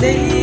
你